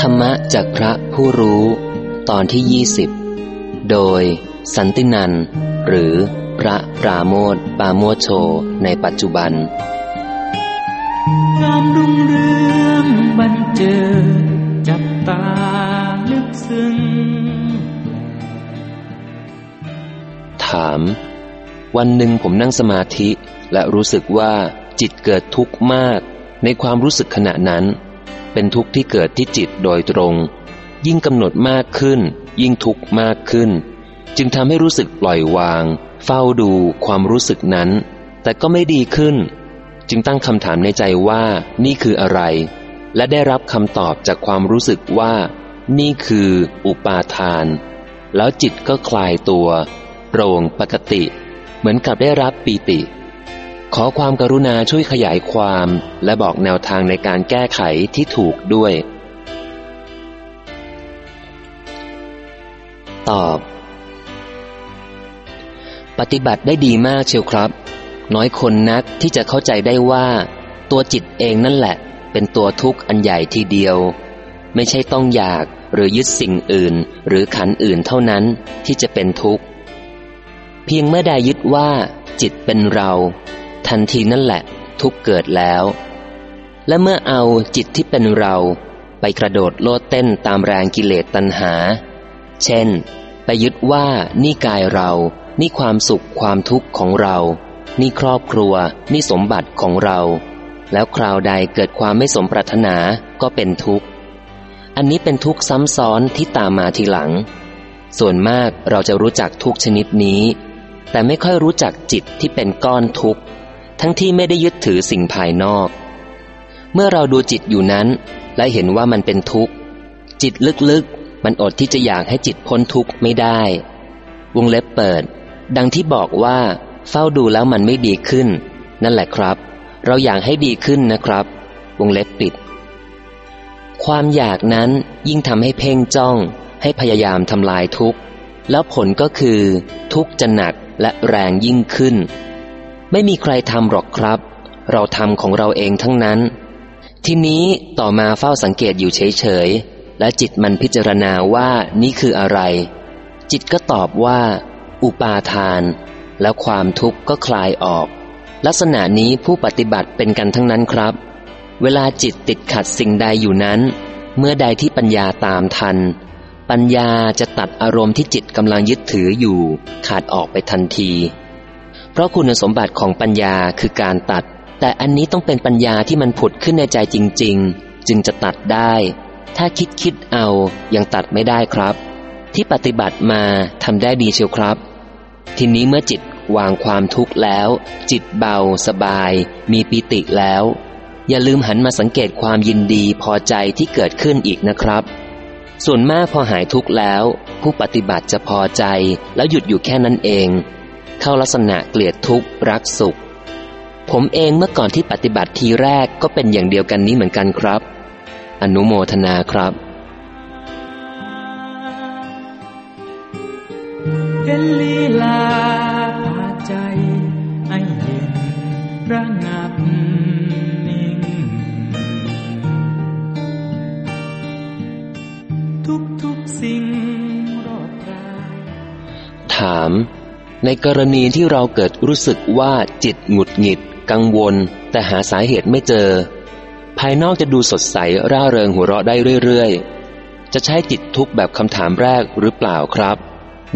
ธรรมะจากพระผู้รู้ ตอนที่ยี่สิบโดย สันตินัน หรือพระปราโมทปาโมทโช ในปัจจุบันงามรุ่งเรืองบันเจิดจับตาลึกซึ้ง ถาม วันหนึ่งผมนั่งสมาธิและรู้สึกว่าจิตเกิดทุกข์มาก ในความรู้สึกขณะนั้น เป็นทุกข์ที่เกิดที่จิตโดยตรง ยิ่งกำหนดมากขึ้น ยิ่งทุกข์มากขึ้น จึงทำให้รู้สึกปล่อยวาง เฝ้าดูความรู้สึกนั้น แต่ก็ไม่ดีขึ้น จึงตั้งคำถามในใจว่านี่คืออะไร และได้รับคำตอบจากความรู้สึกว่า นี่คืออุปาทาน แล้วจิตก็คลายตัวโปร่งปกติ เหมือนกับได้รับปีติ ขอความกรุณาช่วยขยายความและบอกแนวทางในการแก้ไขที่ถูกด้วย ตอบ ปฏิบัติได้ดีมากเชียวครับ น้อยคนนักที่จะเข้าใจได้ว่า ตัวจิตเองนั่นแหละ เป็นตัวทุกข์อันใหญ่ทีเดียว ไม่ใช่ต้องอยากหรือยึดสิ่งอื่น หรือขันอื่นเท่านั้นที่จะเป็นทุกข์ เพียงเมื่อใดยึดว่าจิตเป็นเรา ทันทีนั่นแหละ ทุกเกิดแล้ว และเมื่อเอาจิตที่เป็นเรา ไปกระโดดโลดเต้นตามแรงกิเลสตัณหา เช่น ไปยึดว่านี่กายเรา นี่ความสุขความทุกข์ของเรา นี่ครอบครัว นี่สมบัติของเรา แล้วคราวใดเกิดความไม่สมปรารถนาก็เป็นทุกข์ อันนี้เป็นทุกข์ซ้ำซ้อนที่ตามมาทีหลัง ส่วนมากเราจะรู้จักทุกชนิดนี้แต่ไม่ค่อยรู้จักจิตที่เป็นก้อนทุกข์ ทั้งที่ไม่ได้ยึดถือสิ่งภายนอก เมื่อเราดูจิตอยู่นั้นและเห็นว่ามันเป็นทุกข์ จิตลึกๆ มันอดที่จะอยากให้จิตพ้นทุกข์ไม่ได้ วงเล็บเปิด ดังที่บอกว่า เฝ้าดูแล้วมันไม่ดีขึ้น นั่นแหละครับ เราอยากให้ดีขึ้นนะครับ วงเล็บปิด ความอยากนั้นยิ่งทำให้เพ่งจ้อง ให้พยายามทำลายทุกข์ แล้วผลก็คือ ทุกข์จะหนักและแรงยิ่งขึ้น ไม่มีใครทำหรอกครับ เราทำของเราเองทั้งนั้น ทีนี้ต่อมาเฝ้าสังเกตอยู่เฉยๆ และจิตมันพิจารณาว่านี่คืออะไร จิตก็ตอบว่า อุปาทาน แล้วความทุกข์ก็คลายออก ลักษณะนี้ผู้ปฏิบัติเป็นกันทั้งนั้นครับ เวลาจิตติดขัดสิ่งใดอยู่นั้น เมื่อใดที่ปัญญาตามทัน ปัญญาจะตัดอารมณ์ที่จิตกำลังยึดถืออยู่ ขาดออกไปทันที เพราะคุณสมบัติของปัญญาคือการตัด แต่อันนี้ต้องเป็นปัญญาที่มันผุดขึ้นในใจจริง ๆ จึงจะตัดได้ ถ้าคิดคิดเอายังตัดไม่ได้ครับ ที่ปฏิบัติมาทำได้ดีเชียวครับ ทีนี้เมื่อจิตวางความทุกข์แล้ว จิตเบา สบาย มีปิติแล้ว อย่าลืมหันมาสังเกตความยินดีพอใจที่เกิดขึ้นอีกนะครับ ส่วนมากพอหายทุกข์แล้ว ผู้ปฏิบัติจะพอใจแล้วหยุดอยู่แค่นั้นเอง เข้าลักษณะเกลียดทุกข์รักสุข ผมเองเมื่อก่อนที่ปฏิบัติทีแรกก็เป็นอย่างเดียวกันนี้เหมือนกันครับ อนุโมทนาครับเป็นลีลาพาใจให้เย็นระงับนิ่ง ทุกทุกๆสิ่งรอบกายถาม ในกรณีที่เราเกิดรู้สึกว่าจิตหงุดหงิด กังวล แต่หาสาเหตุไม่เจอ ภายนอกจะดูสดใสร่าเริงหัวเราะได้เรื่อยๆ จะใช้จิตทุกแบบคำถามแรกหรือเปล่าครับ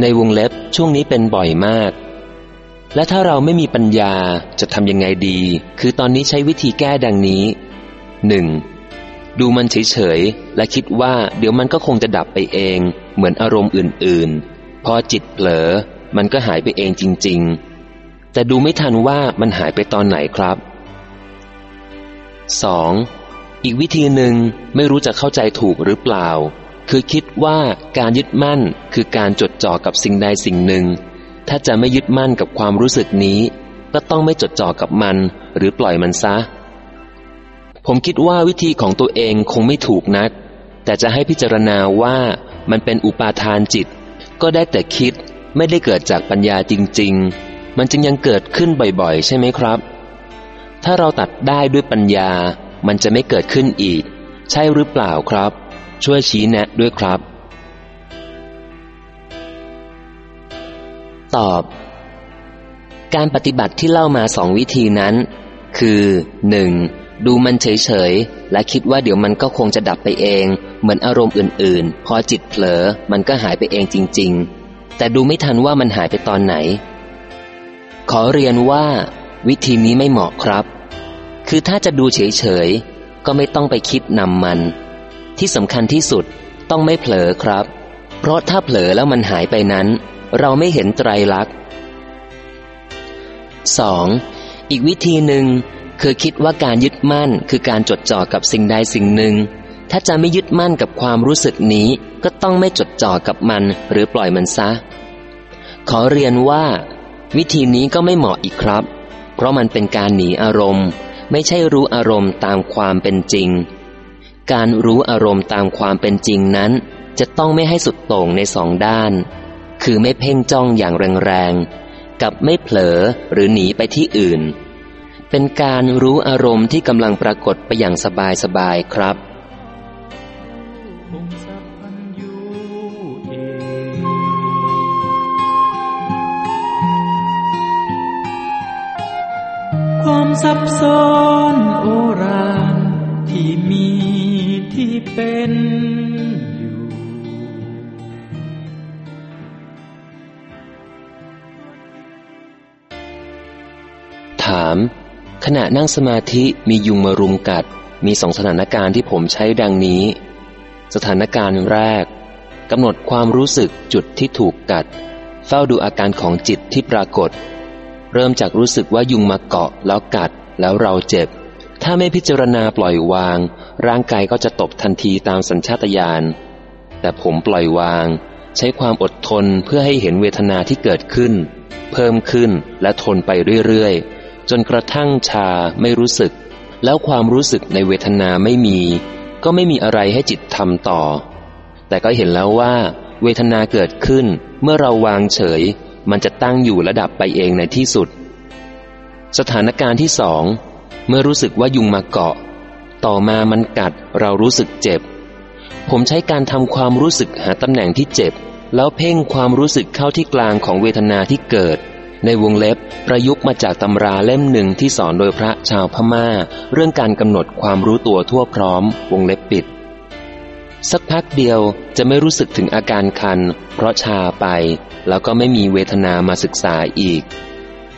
ในวงเล็บช่วงนี้เป็นบ่อยมาก และถ้าเราไม่มีปัญญาจะทำยังไงดี คือตอนนี้ใช้วิธีแก้ดังนี้ 1. ดูมันเฉยๆ และคิดว่าเดี๋ยวมันก็คงจะดับไปเอง เหมือนอารมณ์อื่นๆ พอจิตเผลอ มันก็หายไปเองจริง ๆ แต่ดูไม่ทันว่ามันหายไปตอนไหนครับ 2. อีกวิธีหนึ่งไม่รู้จะเข้าใจถูกหรือเปล่า คือคิดว่าการยึดมั่นคือการจดจ่อกับสิ่งใดสิ่งหนึ่ง ถ้าจะไม่ยึดมั่นกับความรู้สึกนี้ ก็ต้องไม่จดจ่อกับมัน หรือปล่อยมันซะ ผมคิดว่าวิธีของตัวเองคงไม่ถูกนัก แต่จะให้พิจารณาว่ามันเป็นอุปาทานจิต ก็ได้แต่คิด ไม่ได้เกิดจากปัญญาจริง ๆ มันจึงยังเกิดขึ้นบ่อยๆ ใช่ไหมครับ ถ้าเราตัดได้ด้วยปัญญา มันจะไม่เกิดขึ้นอีก ใช่หรือเปล่าครับ ช่วยชี้แนะด้วยครับ ตอบ การปฏิบัติที่เล่ามาสองวิธีนั้น คือหนึ่งดูมันเฉยๆ และคิดว่าเดี๋ยวมันก็คงจะดับไปเอง เหมือนอารมณ์อื่นๆ พอจิตเผลอ มันก็หายไปเองจริง ๆ แต่ดูไม่ทันว่ามันหายไปตอนไหน ขอเรียนว่า วิธีนี้ไม่เหมาะครับ คือถ้าจะดูเฉยๆ ก็ไม่ต้องไปคิดนำมัน ที่สำคัญที่สุดต้องไม่เผลอครับ เพราะถ้าเผลอแล้วมันหายไปนั้น เราไม่เห็นไตรลักษณ์ 2. อีกวิธีหนึ่งคือคิดว่าการยึดมั่นคือการจดจ่อกับสิ่งใดสิ่งหนึ่ง ถ้าจะไม่ยึดมั่นกับความรู้สึกนี้ ก็ต้องไม่จดจ่อกับมันหรือปล่อยมันซะ ขอเรียนว่า วิธีนี้ก็ไม่เหมาะอีกครับ เพราะมันเป็นการหนีอารมณ์ ไม่ใช่รู้อารมณ์ตามความเป็นจริง การรู้อารมณ์ตามความเป็นจริงนั้น จะต้องไม่ให้สุดโต่งในสองด้าน คือไม่เพ่งจ้องอย่างแรงๆ กับไม่เผลอหรือหนีไปที่อื่น เป็นการรู้อารมณ์ที่กำลังปรากฏไปอย่างสบายๆครับ ซับซ้อนโอรานที่มีที่เป็นอยู่ถาม ขณะนั่งสมาธิมียุงมารุมกัด มีสองสถานการณ์ที่ผมใช้ดังนี้ สถานการณ์แรกกำหนดความรู้สึกจุดที่ถูกกัด เฝ้าดูอาการของจิตที่ปรากฏ เริ่มจากรู้สึกว่ายุงมาเกาะแล้วกัดแล้วเราเจ็บ ถ้าไม่พิจารณาปล่อยวาง ร่างกายก็จะตบทันทีตามสัญชาตญาณ แต่ผมปล่อยวาง ใช้ความอดทนเพื่อให้เห็นเวทนาที่เกิดขึ้น เพิ่มขึ้นและทนไปเรื่อยๆ จนกระทั่งชาไม่รู้สึก แล้วความรู้สึกในเวทนาไม่มี ก็ไม่มีอะไรให้จิตทำต่อ แต่ก็เห็นแล้วว่า เวทนาเกิดขึ้นเมื่อเราวางเฉย มันจะตั้งอยู่ระดับไปเองในที่สุด สถานการณ์ที่สองเมื่อรู้สึกว่ายุงมาเกาะ ต่อมามันกัดเรารู้สึกเจ็บ ผมใช้การทำความรู้สึกหาตำแหน่งที่เจ็บ แล้วเพ่งความรู้สึกเข้าที่กลางของเวทนาที่เกิด ในวงเล็บประยุกต์มาจากตำราเล่มหนึ่งที่สอนโดยพระชาวพมา่า เรื่องการกำหนดความรู้ตัวทั่วพร้อม วงเล็บปิด สักพักเดียวจะไม่รู้สึกถึงอาการคัน เพราะชาไป แล้วก็ไม่มีเวทนามาศึกษาอีก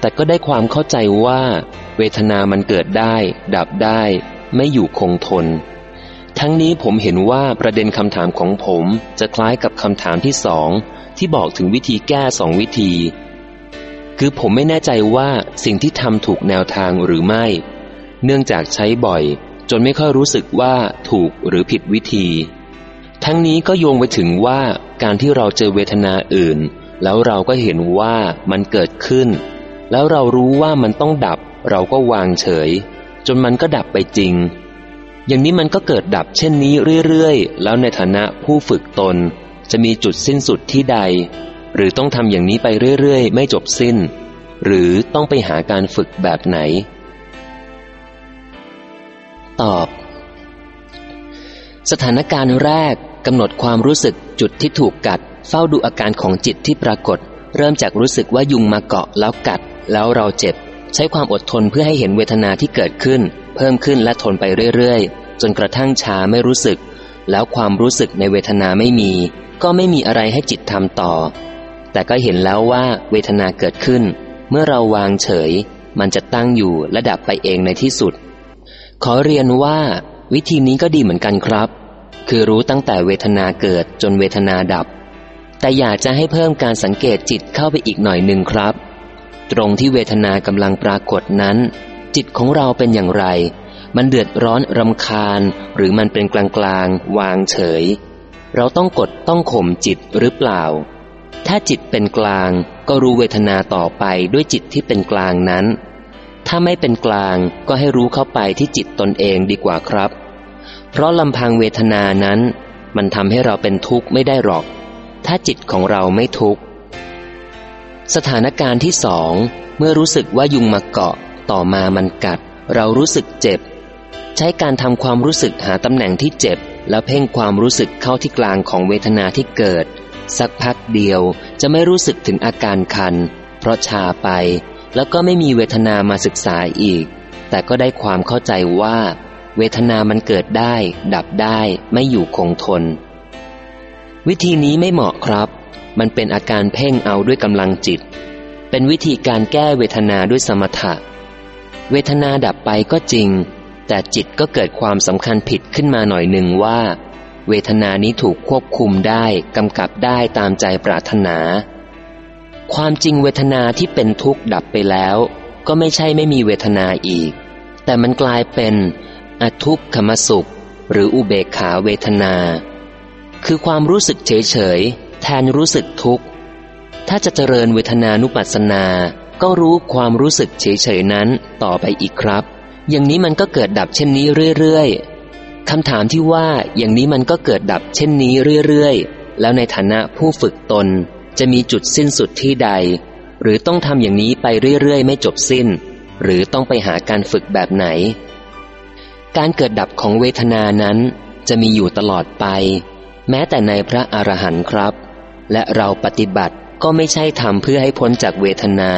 แต่ก็ได้ความเข้าใจว่า เวทนามันเกิดได้ ดับได้ ไม่อยู่คงทน ทั้งนี้ผมเห็นว่าประเด็นคำถามของผมจะคล้ายกับคำถามที่สอง ที่บอกถึงวิธีแก้สองวิธี คือผมไม่แน่ใจว่าสิ่งที่ทำถูกแนวทางหรือไม่ เนื่องจากใช้บ่อย จนไม่ค่อยรู้สึกว่าถูกหรือผิดวิธี ทั้งนี้ก็โยงไปถึงว่าการที่เราเจอเวทนาอื่น แล้วเราก็เห็นว่ามันเกิดขึ้น แล้วเรารู้ว่ามันต้องดับ เราก็วางเฉย จนมันก็ดับไปจริง อย่างนี้มันก็เกิดดับเช่นนี้เรื่อยๆ แล้วในฐานะผู้ฝึกตน จะมีจุดสิ้นสุดที่ใด หรือต้องทำอย่างนี้ไปเรื่อยๆ ไม่จบสิ้น หรือต้องไปหาการฝึกแบบไหน ตอบ สถานการณ์แรก กำหนดความรู้สึกจุดที่ถูกกัด เฝ้าดูอาการของจิตที่ปรากฏ เริ่มจากรู้สึกว่ายุงมาเกาะแล้วกัด แล้วเราเจ็บ ใช้ความอดทนเพื่อให้เห็นเวทนาที่เกิดขึ้น เพิ่มขึ้นและทนไปเรื่อยๆ จนกระทั่งชาไม่รู้สึก แล้วความรู้สึกในเวทนาไม่มี ก็ไม่มีอะไรให้จิตทำต่อ แต่ก็เห็นแล้วว่าเวทนาเกิดขึ้น เมื่อเราวางเฉย มันจะตั้งอยู่และดับไปเองในที่สุด ขอเรียนว่า วิธีนี้ก็ดีเหมือนกันครับ คือรู้ตั้งแต่เวทนาเกิดจนเวทนาดับ แต่อยากจะให้เพิ่มการสังเกตจิตเข้าไปอีกหน่อยหนึ่งครับ ตรงที่เวทนากำลังปรากฏนั้น จิตของเราเป็นอย่างไร มันเดือดร้อนรำคาญ หรือมันเป็นกลางกลางวางเฉย เราต้องกดต้องข่มจิตหรือเปล่า ถ้าจิตเป็นกลางก็รู้เวทนาต่อไปด้วยจิตที่เป็นกลางนั้น ถ้าไม่เป็นกลางก็ให้รู้เข้าไปที่จิตตนเองดีกว่าครับ เพราะลำพังเวทนานั้น มันทำให้เราเป็นทุกข์ไม่ได้หรอก ถ้าจิตของเราไม่ทุกข์ สถานการณ์ที่สองเมื่อรู้สึกว่ายุงมาเกาะ ต่อมามันกัด เรารู้สึกเจ็บ ใช้การทำความรู้สึกหาตำแหน่งที่เจ็บ แล้วเพ่งความรู้สึกเข้าที่กลางของเวทนาที่เกิด สักพักเดียวจะไม่รู้สึกถึงอาการคัน เพราะชาไป แล้วก็ไม่มีเวทนามาศึกษาอีก แต่ก็ได้ความเข้าใจว่า เวทนามันเกิดได้ ดับได้ไม่อยู่คงทน วิธีนี้ไม่เหมาะครับ มันเป็นอาการเพ่งเอาด้วยกำลังจิต เป็นวิธีการแก้เวทนาด้วยสมถะ เวทนาดับไปก็จริง แต่จิตก็เกิดความสำคัญผิดขึ้นมาหน่อยหนึ่งว่า เวทนานี้ถูกควบคุมได้กำกับได้ตามใจปรารถนา ความจริงเวทนาที่เป็นทุกข์ดับไปแล้ว ก็ไม่ใช่ไม่มีเวทนาอีก แต่มันกลายเป็น อทุกขมสุข หรืออุเบกขาเวทนา คือความรู้สึกเฉยเฉยแทนรู้สึกทุกข์ ถ้าจะเจริญเวทนานุปัสสนา ก็รู้ความรู้สึกเฉยเฉยนั้นต่อไปอีกครับ อย่างนี้มันก็เกิดดับเช่นนี้เรื่อยๆคำถามที่ว่าอย่างนี้มันก็เกิดดับเช่นนี้เรื่อยๆ แล้วในฐานะผู้ฝึกตนจะมีจุดสิ้นสุดที่ใด หรือต้องทำอย่างนี้ไปเรื่อยๆ ไม่จบสิ้น หรือต้องไปหาการฝึกแบบไหน การเกิดดับของเวทนานั้นจะมีอยู่ตลอดไป แม้แต่ในพระอรหันต์ครับ และเราปฏิบัติก็ไม่ใช่ทำเพื่อให้พ้นจากเวทนา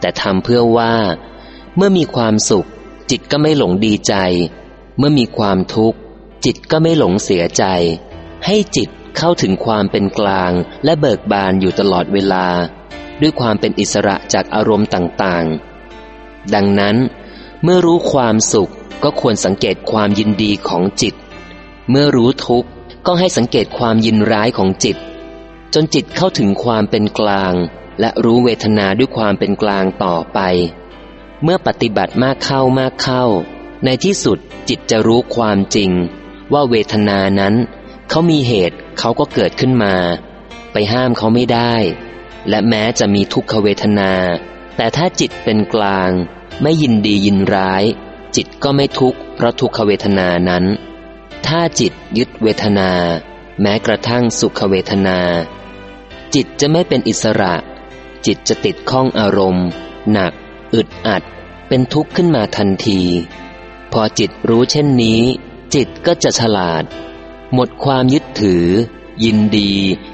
แต่ทำเพื่อว่า เมื่อมีความสุข จิตก็ไม่หลงดีใจ เมื่อมีความทุกข์ จิตก็ไม่หลงเสียใจ ให้จิตเข้าถึงความเป็นกลางและเบิกบานอยู่ตลอดเวลา ด้วยความเป็นอิสระจากอารมณ์ต่างๆ ดังนั้น เมื่อรู้ความสุขก็ควรสังเกตความยินดีของจิต เมื่อรู้ทุกข์ก็ให้สังเกตความยินร้ายของจิต จนจิตเข้าถึงความเป็นกลาง และรู้เวทนาด้วยความเป็นกลางต่อไป เมื่อปฏิบัติมากเข้ามากเข้า ในที่สุดจิตจะรู้ความจริง ว่าเวทนานั้น เขามีเหตุเขาก็เกิดขึ้นมา ไปห้ามเขาไม่ได้ และแม้จะมีทุกขเวทนา แต่ถ้าจิตเป็นกลาง ไม่ยินดียินร้าย จิตก็ไม่ทุกข์เพราะทุกขเวทนานั้น ถ้าจิตยึดเวทนา แม้กระทั่งสุขเวทนา จิตจะไม่เป็นอิสระ จิตจะติดข้องอารมณ์ หนัก อึดอัด เป็นทุกข์ขึ้นมาทันที พอจิตรู้เช่นนี้ จิตก็จะฉลาด หมดความยึดถือ ยินดี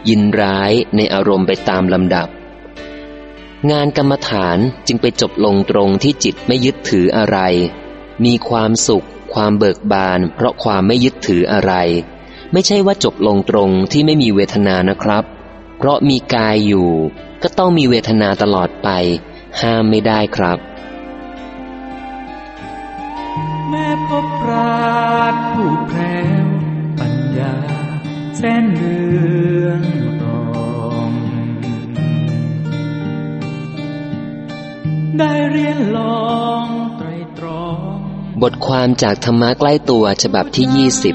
ยินร้ายในอารมณ์ไปตามลำดับ งานกรรมฐานจึงไปจบลงตรงที่จิตไม่ยึดถืออะไร มีความสุข ความเบิกบาน เพราะความไม่ยึดถืออะไร ไม่ใช่ว่าจบลงตรงที่ไม่มีเวทนานะครับ เพราะมีกายอยู่ ก็ต้องมีเวทนาตลอดไป ห้ามไม่ได้ครับ แม่พบปราดผู้แพรวปัญญา แสนเรื่อ บทความจากธรรมะใกล้ตัวฉบับที่ยี่สิบ